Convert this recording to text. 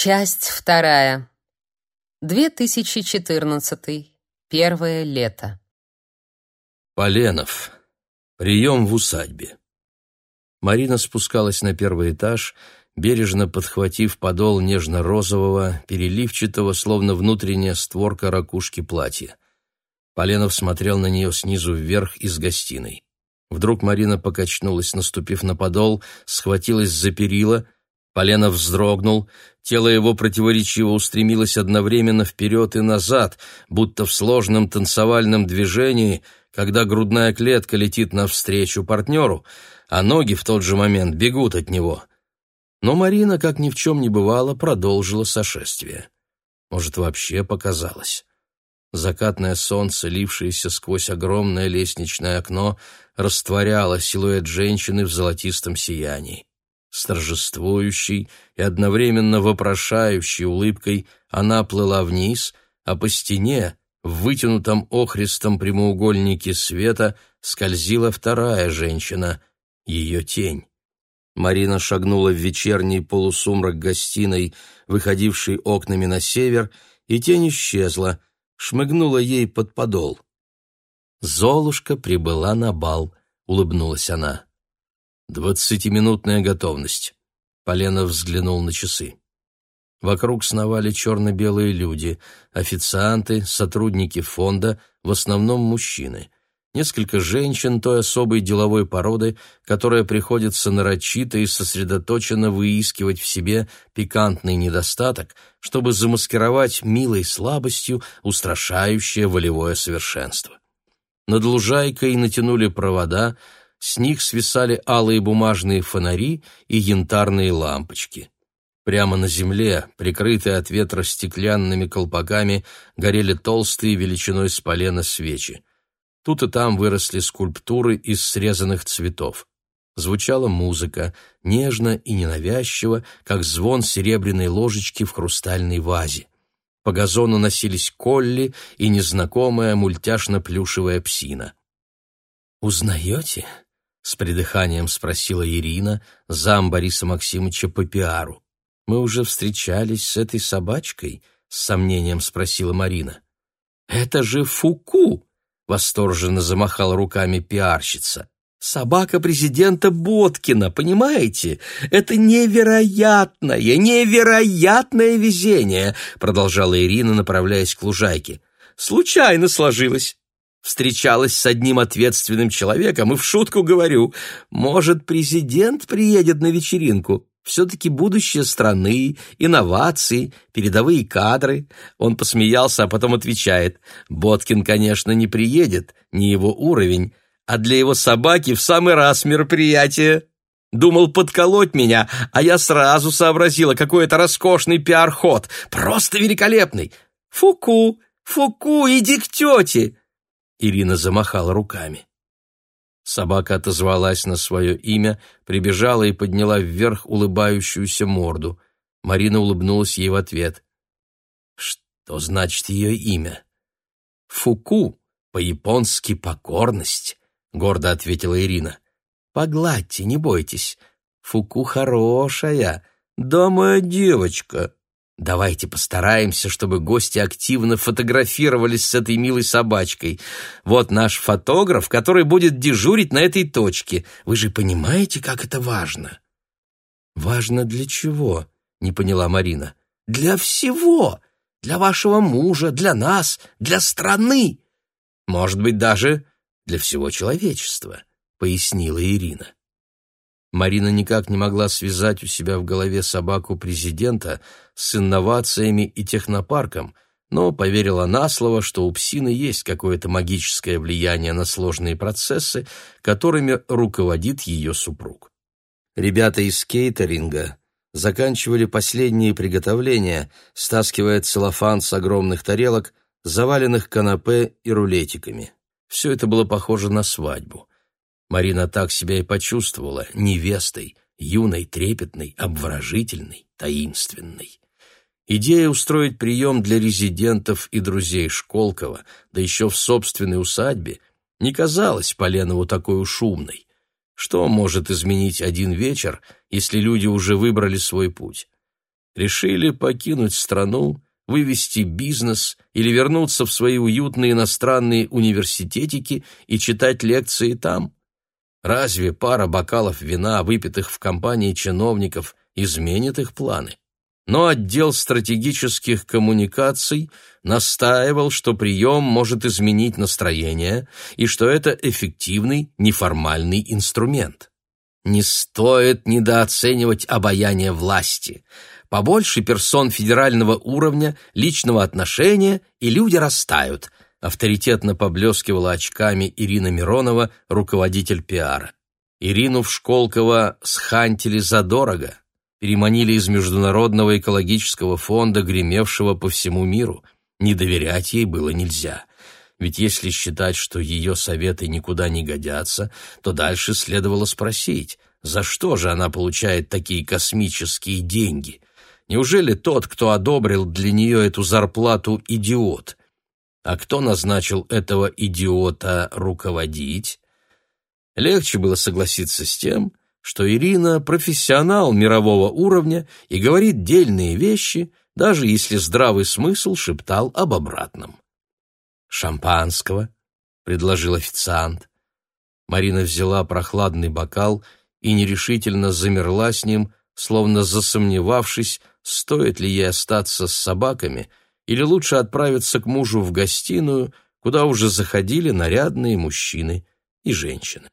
Часть вторая. 2014. Первое лето. Поленов. Прием в усадьбе. Марина спускалась на первый этаж, бережно подхватив подол нежно-розового, переливчатого, словно внутренняя створка ракушки платья. Поленов смотрел на нее снизу вверх из гостиной. Вдруг Марина покачнулась, наступив на подол, схватилась за перила — Поленов вздрогнул, тело его противоречиво устремилось одновременно вперед и назад, будто в сложном танцевальном движении, когда грудная клетка летит навстречу партнеру, а ноги в тот же момент бегут от него. Но Марина, как ни в чем не бывало, продолжила сошествие. Может, вообще показалось. Закатное солнце, лившееся сквозь огромное лестничное окно, растворяло силуэт женщины в золотистом сиянии. С торжествующей и одновременно вопрошающей улыбкой она плыла вниз, а по стене, в вытянутом охристом прямоугольнике света, скользила вторая женщина, ее тень. Марина шагнула в вечерний полусумрак гостиной, выходившей окнами на север, и тень исчезла, шмыгнула ей под подол. «Золушка прибыла на бал», — улыбнулась она. «Двадцатиминутная готовность». Поленов взглянул на часы. Вокруг сновали черно-белые люди, официанты, сотрудники фонда, в основном мужчины. Несколько женщин той особой деловой породы, которая приходится нарочито и сосредоточенно выискивать в себе пикантный недостаток, чтобы замаскировать милой слабостью устрашающее волевое совершенство. Над лужайкой натянули провода, с них свисали алые бумажные фонари и янтарные лампочки. Прямо на земле, прикрытые от ветра стеклянными колпаками, горели толстые величиной с полена свечи. Тут и там выросли скульптуры из срезанных цветов. Звучала музыка, нежно и ненавязчиво, как звон серебряной ложечки в хрустальной вазе. По газону носились колли и незнакомая мультяшно-плюшевая псина. «Узнаете?» С придыханием спросила Ирина, зам Бориса Максимовича по пиару. Мы уже встречались с этой собачкой? с сомнением спросила Марина. Это же Фуку, восторженно замахала руками пиарщица. Собака президента Боткина, понимаете? Это невероятное, невероятное везение, продолжала Ирина, направляясь к лужайке. Случайно сложилось встречалась с одним ответственным человеком и в шутку говорю, может, президент приедет на вечеринку? Все-таки будущее страны, инновации, передовые кадры. Он посмеялся, а потом отвечает, Боткин, конечно, не приедет, не его уровень, а для его собаки в самый раз мероприятие. Думал подколоть меня, а я сразу сообразила, какой это роскошный пиар-ход, просто великолепный. Фуку, Фуку, иди к тете. Ирина замахала руками. Собака отозвалась на свое имя, прибежала и подняла вверх улыбающуюся морду. Марина улыбнулась ей в ответ. Что значит ее имя? Фуку, по-японски покорность, гордо ответила Ирина. Погладьте, не бойтесь. Фуку хорошая, да моя девочка. Давайте постараемся, чтобы гости активно фотографировались с этой милой собачкой. Вот наш фотограф, который будет дежурить на этой точке. Вы же понимаете, как это важно? Важно для чего? Не поняла Марина. Для всего. Для вашего мужа, для нас, для страны. Может быть, даже для всего человечества, пояснила Ирина. Марина никак не могла связать у себя в голове собаку президента с инновациями и технопарком, но поверила на слово, что у псины есть какое-то магическое влияние на сложные процессы, которыми руководит ее супруг. Ребята из кейтеринга заканчивали последние приготовления, стаскивая целлофан с огромных тарелок, заваленных канапе и рулетиками. Все это было похоже на свадьбу. Марина так себя и почувствовала невестой, юной, трепетной, обворожительной, таинственной. Идея устроить прием для резидентов и друзей Школкова, да еще в собственной усадьбе, не казалась Поленову такой уж умной. Что может изменить один вечер, если люди уже выбрали свой путь? решили покинуть страну, вывести бизнес или вернуться в свои уютные иностранные университетики и читать лекции там? Разве пара бокалов вина, выпитых в компании чиновников, изменит их планы? Но отдел стратегических коммуникаций настаивал, что прием может изменить настроение и что это эффективный неформальный инструмент. Не стоит недооценивать обаяние власти. Побольше персон федерального уровня, личного отношения, и люди растают, авторитетно поблескивала очками Ирина Миронова, руководитель пиара. Ирину в Школково схантили задорого, переманили из Международного экологического фонда, гремевшего по всему миру. Не доверять ей было нельзя. Ведь если считать, что ее советы никуда не годятся, то дальше следовало спросить, за что же она получает такие космические деньги? Неужели тот, кто одобрил для нее эту зарплату, идиот? А кто назначил этого идиота руководить? Легче было согласиться с тем, что Ирина профессионал мирового уровня и говорит дельные вещи, даже если здравый смысл шептал об обратном. «Шампанского», — предложил официант. Марина взяла прохладный бокал и нерешительно замерла с ним, словно засомневавшись, стоит ли ей остаться с собаками или лучше отправиться к мужу в гостиную, куда уже заходили нарядные мужчины и женщины.